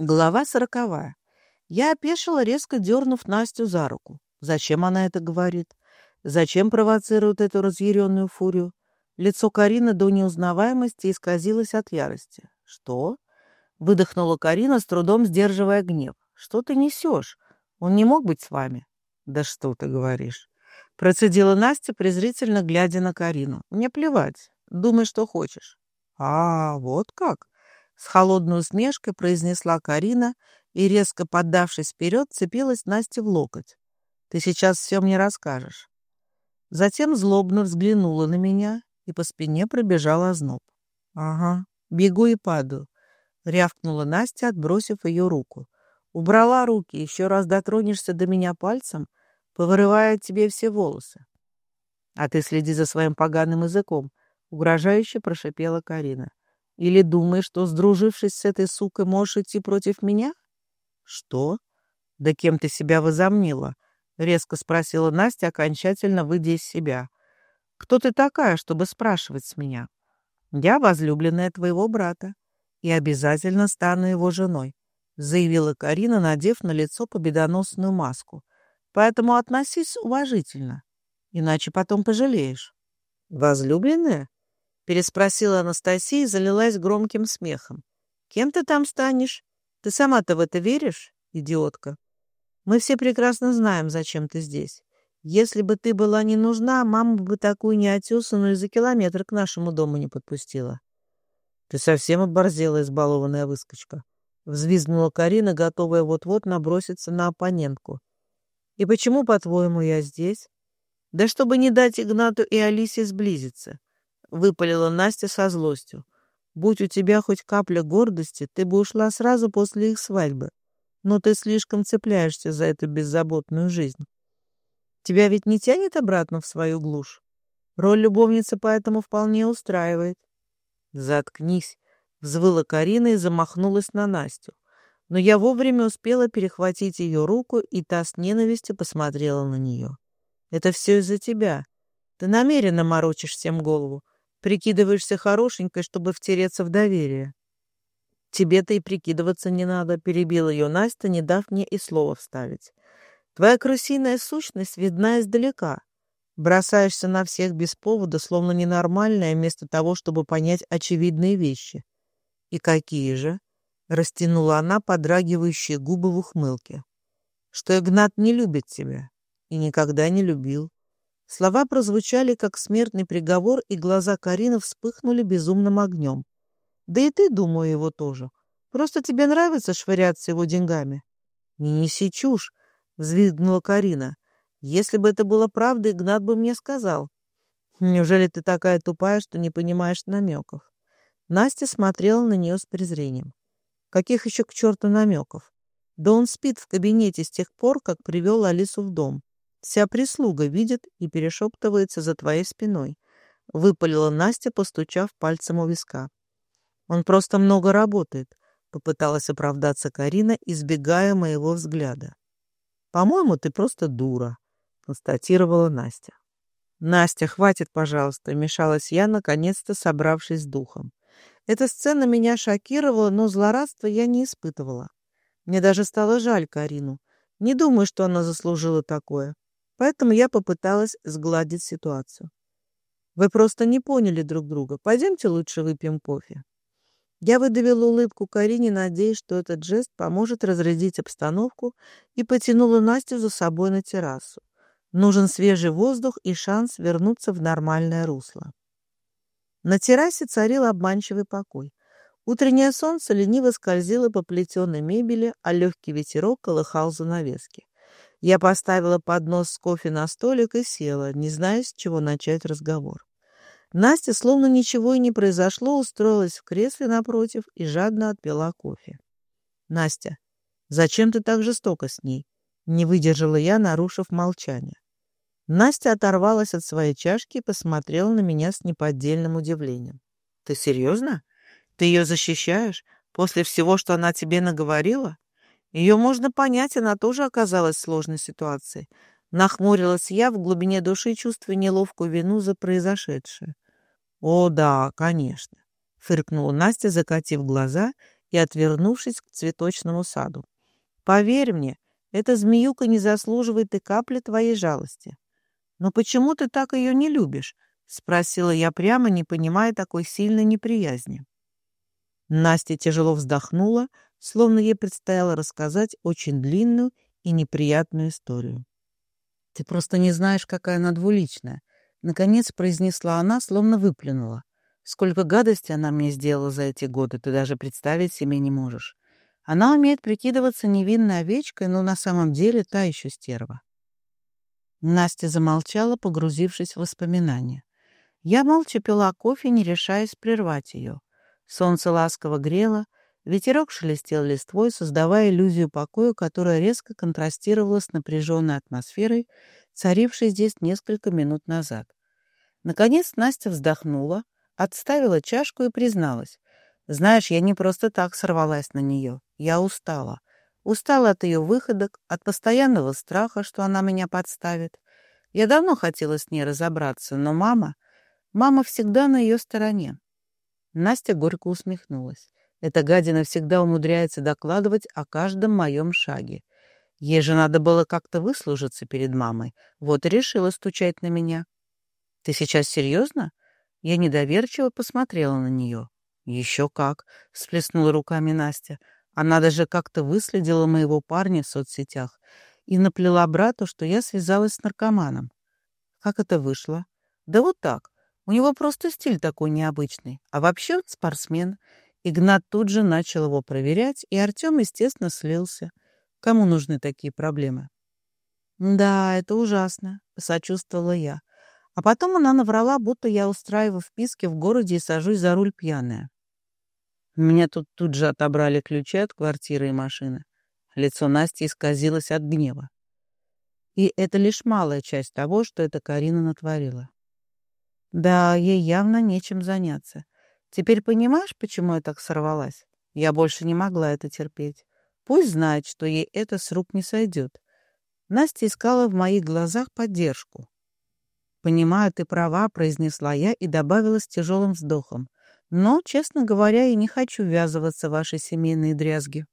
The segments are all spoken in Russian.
Глава сороковая. Я опешила, резко дернув Настю за руку. Зачем она это говорит? Зачем провоцирует эту разъяренную фурию? Лицо Карины до неузнаваемости исказилось от ярости. «Что?» — выдохнула Карина, с трудом сдерживая гнев. «Что ты несешь? Он не мог быть с вами?» «Да что ты говоришь?» Процедила Настя, презрительно глядя на Карину. «Мне плевать. Думай, что хочешь». «А, вот как?» С холодной усмешкой произнесла Карина и, резко поддавшись вперед, цепилась Насте в локоть. «Ты сейчас все мне расскажешь». Затем злобно взглянула на меня, и по спине пробежал озноб. «Ага, бегу и падаю», — рявкнула Настя, отбросив ее руку. «Убрала руки, еще раз дотронешься до меня пальцем, повырывая тебе все волосы». «А ты следи за своим поганым языком», — угрожающе прошипела Карина. Или думаешь, что, сдружившись с этой сукой, можешь идти против меня? Что? Да кем ты себя возомнила? Резко спросила Настя, окончательно выйдя из себя. Кто ты такая, чтобы спрашивать с меня? Я возлюбленная твоего брата и обязательно стану его женой, заявила Карина, надев на лицо победоносную маску. Поэтому относись уважительно, иначе потом пожалеешь. Возлюбленная? Переспросила Анастасия и залилась громким смехом. «Кем ты там станешь? Ты сама-то в это веришь, идиотка? Мы все прекрасно знаем, зачем ты здесь. Если бы ты была не нужна, мама бы такую неотесанную за километр к нашему дому не подпустила». «Ты совсем оборзела, избалованная выскочка», — взвизгнула Карина, готовая вот-вот наброситься на оппонентку. «И почему, по-твоему, я здесь?» «Да чтобы не дать Игнату и Алисе сблизиться. — выпалила Настя со злостью. «Будь у тебя хоть капля гордости, ты бы ушла сразу после их свадьбы. Но ты слишком цепляешься за эту беззаботную жизнь. Тебя ведь не тянет обратно в свою глушь? Роль любовницы поэтому вполне устраивает». «Заткнись!» — взвыла Карина и замахнулась на Настю. Но я вовремя успела перехватить ее руку, и та с ненавистью посмотрела на нее. «Это все из-за тебя. Ты намеренно морочишь всем голову. Прикидываешься хорошенькой, чтобы втереться в доверие. Тебе-то и прикидываться не надо, перебила ее Настя, не дав мне и слова вставить. Твоя крысиная сущность видна издалека. Бросаешься на всех без повода, словно ненормальная, вместо того, чтобы понять очевидные вещи. И какие же? Растянула она подрагивающие губы в ухмылке. Что Игнат не любит тебя и никогда не любил. Слова прозвучали, как смертный приговор, и глаза Карины вспыхнули безумным огнем. «Да и ты, думаю, его тоже. Просто тебе нравится швыряться его деньгами». «Не неси чушь», — взвизгнула Карина. «Если бы это было правдой, Игнат бы мне сказал». «Неужели ты такая тупая, что не понимаешь намеков?» Настя смотрела на нее с презрением. «Каких еще к черту намеков? Да он спит в кабинете с тех пор, как привел Алису в дом. Вся прислуга видит и перешептывается за твоей спиной», — выпалила Настя, постучав пальцем у виска. «Он просто много работает», — попыталась оправдаться Карина, избегая моего взгляда. «По-моему, ты просто дура», — констатировала Настя. «Настя, хватит, пожалуйста», — мешалась я, наконец-то собравшись с духом. Эта сцена меня шокировала, но злорадства я не испытывала. Мне даже стало жаль Карину. Не думаю, что она заслужила такое. Поэтому я попыталась сгладить ситуацию. Вы просто не поняли друг друга. Пойдемте лучше выпьем кофе. Я выдавила улыбку Карине, надеясь, что этот жест поможет разрядить обстановку, и потянула Настю за собой на террасу. Нужен свежий воздух и шанс вернуться в нормальное русло. На террасе царил обманчивый покой. Утреннее солнце лениво скользило по плетеной мебели, а легкий ветерок колыхал занавески. Я поставила поднос с кофе на столик и села, не зная, с чего начать разговор. Настя, словно ничего и не произошло, устроилась в кресле напротив и жадно отпила кофе. «Настя, зачем ты так жестоко с ней?» Не выдержала я, нарушив молчание. Настя оторвалась от своей чашки и посмотрела на меня с неподдельным удивлением. «Ты серьезно? Ты ее защищаешь? После всего, что она тебе наговорила?» Ее можно понять, она тоже оказалась в сложной ситуации. Нахмурилась я в глубине души, чувствуя неловкую вину за произошедшее. «О, да, конечно», — фыркнула Настя, закатив глаза и отвернувшись к цветочному саду. «Поверь мне, эта змеюка не заслуживает и капли твоей жалости». «Но почему ты так ее не любишь?» — спросила я прямо, не понимая такой сильной неприязни. Настя тяжело вздохнула, словно ей предстояло рассказать очень длинную и неприятную историю. «Ты просто не знаешь, какая она двуличная», — наконец произнесла она, словно выплюнула. «Сколько гадости она мне сделала за эти годы, ты даже представить себе не можешь. Она умеет прикидываться невинной овечкой, но на самом деле та еще стерва». Настя замолчала, погрузившись в воспоминания. Я молча пила кофе, не решаясь прервать ее. Солнце ласково грело, ветерок шелестел листвой, создавая иллюзию покоя, которая резко контрастировала с напряженной атмосферой, царившей здесь несколько минут назад. Наконец Настя вздохнула, отставила чашку и призналась. «Знаешь, я не просто так сорвалась на нее. Я устала. Устала от ее выходок, от постоянного страха, что она меня подставит. Я давно хотела с ней разобраться, но мама... Мама всегда на ее стороне. Настя горько усмехнулась. Эта гадина всегда умудряется докладывать о каждом моем шаге. Ей же надо было как-то выслужиться перед мамой. Вот и решила стучать на меня. «Ты сейчас серьезно?» Я недоверчиво посмотрела на нее. «Еще как!» — всплеснула руками Настя. Она даже как-то выследила моего парня в соцсетях и наплела брату, что я связалась с наркоманом. Как это вышло? Да вот так. У него просто стиль такой необычный. А вообще он спортсмен. Игнат тут же начал его проверять, и Артем, естественно, слился. Кому нужны такие проблемы? «Да, это ужасно», — посочувствовала я. А потом она наврала, будто я устраиваю вписки в городе и сажусь за руль пьяная. Меня тут тут же отобрали ключи от квартиры и машины. Лицо Насти исказилось от гнева. И это лишь малая часть того, что эта Карина натворила. Да, ей явно нечем заняться. Теперь понимаешь, почему я так сорвалась? Я больше не могла это терпеть. Пусть знает, что ей это с рук не сойдет. Настя искала в моих глазах поддержку. «Понимаю, ты права», — произнесла я и добавила с тяжелым вздохом. «Но, честно говоря, я не хочу ввязываться в ваши семейные дрязги».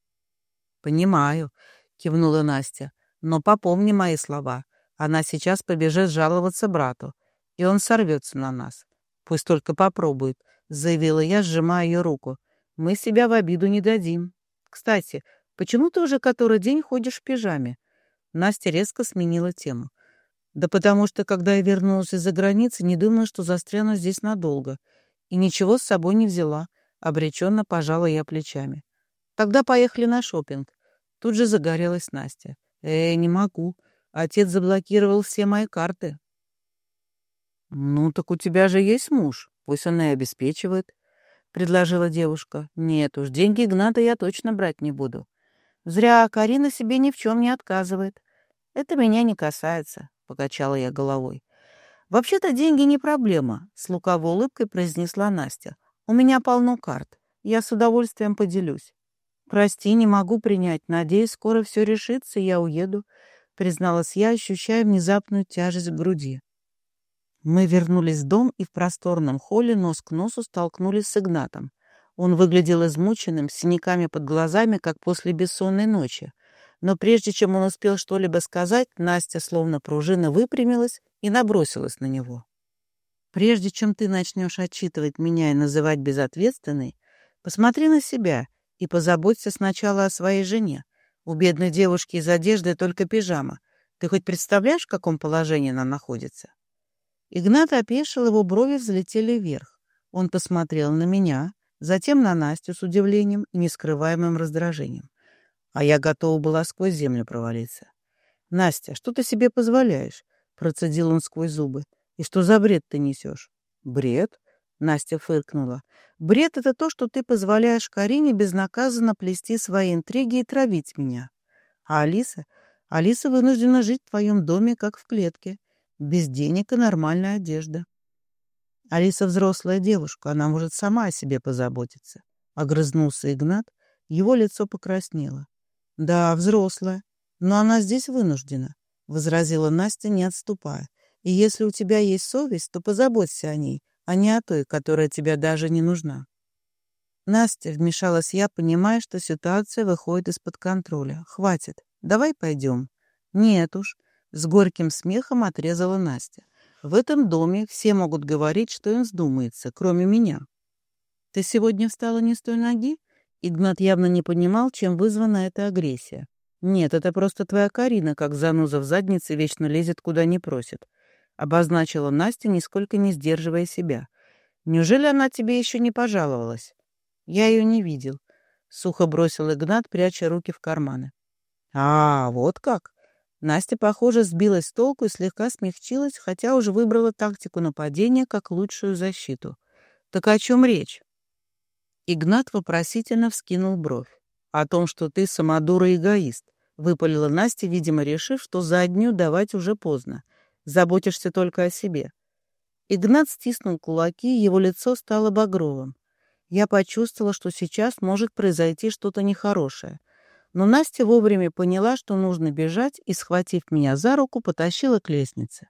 «Понимаю», — кивнула Настя. «Но попомни мои слова. Она сейчас побежит жаловаться брату и он сорвется на нас. Пусть только попробует, — заявила я, сжимая ее руку. Мы себя в обиду не дадим. Кстати, почему ты уже который день ходишь в пижаме? Настя резко сменила тему. Да потому что, когда я вернулась из-за границы, не думала, что застряну здесь надолго. И ничего с собой не взяла. Обреченно пожала я плечами. Тогда поехали на шопинг. Тут же загорелась Настя. Э, не могу. Отец заблокировал все мои карты. «Ну, так у тебя же есть муж, пусть он и обеспечивает», — предложила девушка. «Нет уж, деньги Игната я точно брать не буду. Зря Карина себе ни в чем не отказывает. Это меня не касается», — покачала я головой. «Вообще-то деньги не проблема», — с луковой улыбкой произнесла Настя. «У меня полно карт. Я с удовольствием поделюсь». «Прости, не могу принять. Надеюсь, скоро все решится, и я уеду», — призналась я, ощущая внезапную тяжесть в груди. Мы вернулись в дом и в просторном холле нос к носу столкнулись с Игнатом. Он выглядел измученным, с синяками под глазами, как после бессонной ночи. Но прежде чем он успел что-либо сказать, Настя, словно пружина, выпрямилась и набросилась на него. «Прежде чем ты начнешь отчитывать меня и называть безответственной, посмотри на себя и позаботься сначала о своей жене. У бедной девушки из одежды только пижама. Ты хоть представляешь, в каком положении она находится?» Игнат опешил, его брови взлетели вверх. Он посмотрел на меня, затем на Настю с удивлением и нескрываемым раздражением. А я готова была сквозь землю провалиться. «Настя, что ты себе позволяешь?» — процедил он сквозь зубы. «И что за бред ты несешь?» «Бред?» — Настя фыркнула. «Бред — это то, что ты позволяешь Карине безнаказанно плести свои интриги и травить меня. А Алиса? Алиса вынуждена жить в твоем доме, как в клетке без денег и нормальная одежда. Алиса взрослая девушка, она может сама о себе позаботиться. Огрызнулся Игнат, его лицо покраснело. Да, взрослая, но она здесь вынуждена, возразила Настя, не отступая. И если у тебя есть совесть, то позаботься о ней, а не о той, которая тебе даже не нужна. Настя, вмешалась я, понимая, что ситуация выходит из-под контроля. Хватит. Давай пойдем. Нет уж. С горьким смехом отрезала Настя. В этом доме все могут говорить, что им вздумается, кроме меня. Ты сегодня встала не с той ноги? Игнат явно не понимал, чем вызвана эта агрессия. Нет, это просто твоя Карина, как зануза в заднице, вечно лезет, куда не просит. Обозначила Настя, нисколько не сдерживая себя. Неужели она тебе еще не пожаловалась? Я ее не видел. Сухо бросил Игнат, пряча руки в карманы. А, вот как? Настя, похоже, сбилась с толку и слегка смягчилась, хотя уже выбрала тактику нападения как лучшую защиту. Так о чем речь? Игнат вопросительно вскинул бровь. «О том, что ты самодура и эгоист», — выпалила Настя, видимо, решив, что заднюю давать уже поздно. «Заботишься только о себе». Игнат стиснул кулаки, его лицо стало багровым. Я почувствовала, что сейчас может произойти что-то нехорошее. Но Настя вовремя поняла, что нужно бежать, и, схватив меня за руку, потащила к лестнице.